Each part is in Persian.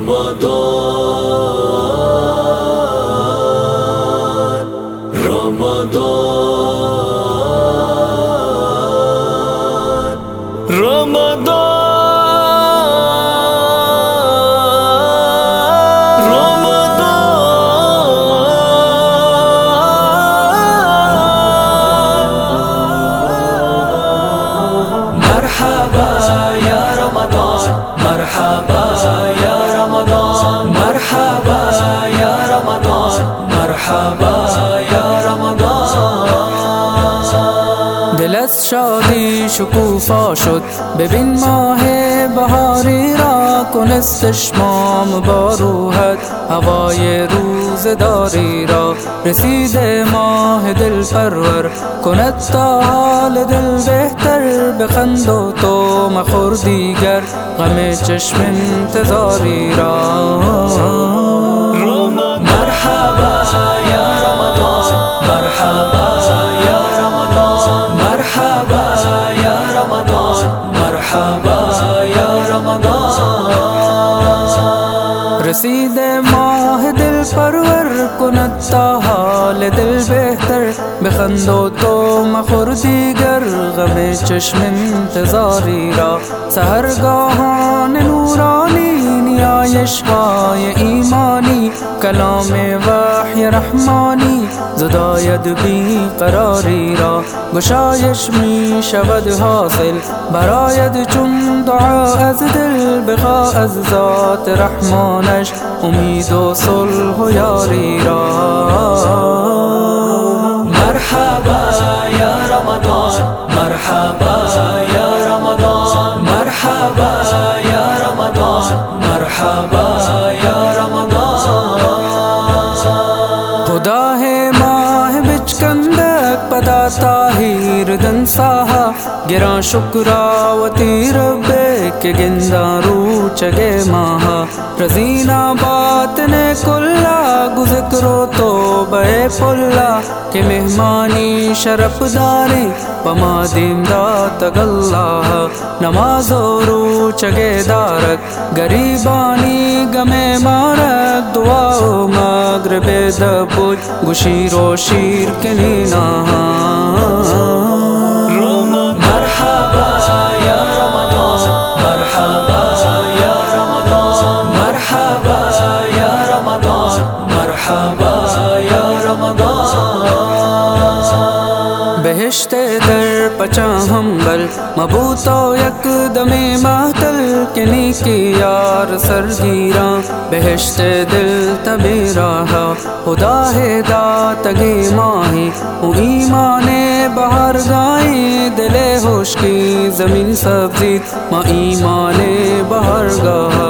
رمضان رمضان رمضان از شادی شکوفا شد. ببین ماه بهاری را کنستش مام با روحت. هوای روزداری را رسید ماه دل پرور. کند تا حال دل بهتر بخند و تو مخور دیگر غم چشم انتظاری را. مرحبا یا رمضان۔ رسید ماہ دل پرور کنتا حال دل بہتر۔ بخندو تو مخور دیگر غم چشم انتظاری را۔ گاہان نورانی نیایش های ایمانی کلام وحی رحمانی زداید بی قراری را گشایش می شود حاصل. براید چون دعا از دل بخوا از ذات رحمانش امید و صلح و یاری را. مرحبا يا رمضان مرحبا يا رمضان مرحبا يا رمضان. مرحبا یا رمضان۔ خدا ہے ماہ بچ کندک پدا تاہیر دن ساہا گرا شکراوتی ربے کے گندا رو چگے ماہا رزینا بات نے کلا گزکرو تو بے پلا کہ مہمانی شرف داری پما دیندہ تگاللہ نماز و رو چگے دارک گریبانی گمے مارک دعا و مغرب دبوج گشیر و شیر کنینا مرحبا بہشت در پچا ہمبل مبو یک دم ماتل، کنی کی یار سر گیراں بہشت دل تبھی راہا، خدا ہے دات گے ماہی ہوئی ماں نے باہر گائیں دل ہوش کی زمین سبزی، ماں ایمان باہر گاہ۔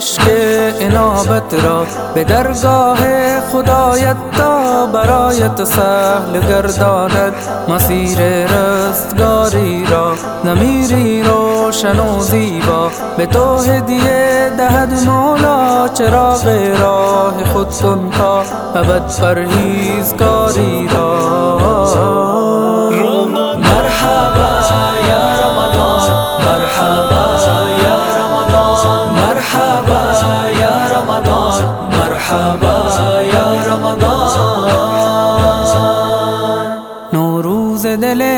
که انابت را به درگاه خدایت تا برایت سهل گرداند. مسیر رستگاری را نمیری روشن و زیبا. به تو هدیه دهد مولا چراغ راه خود کن تا ابد پرهیزکاری را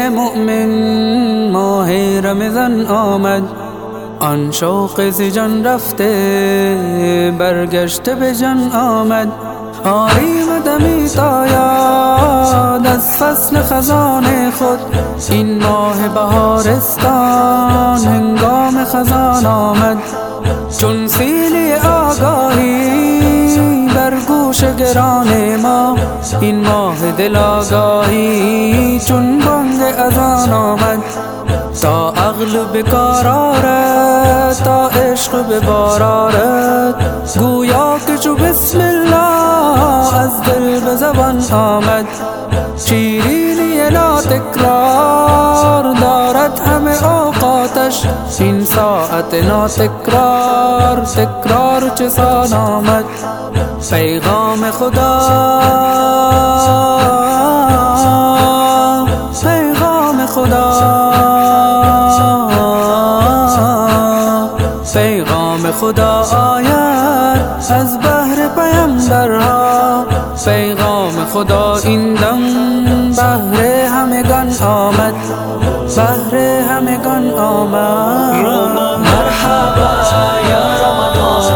مؤمن ماه رمضان آمد. آن شوق ز جان رفته برگشته به جان آمد. آریم دمی تا یاد از فصل خزان خود. این ماه بهارستان هنگام خزان آمد. چون گوش گران ما این ماه دل آگاهی چون بانگ اذان آمد. تا عقل به کار آرد تا عشق به بار آرد. گویا که چو بسم الله از دل به زبان آمد. شیرینی لا تکرار دارد همه اوقاتش این ساعت نا تکرار تکرار چه سال آمد پیغام خدا پیغام خدا این دم بهر همگان آمد بهر همگان آمد. مرحبا یا رمضان.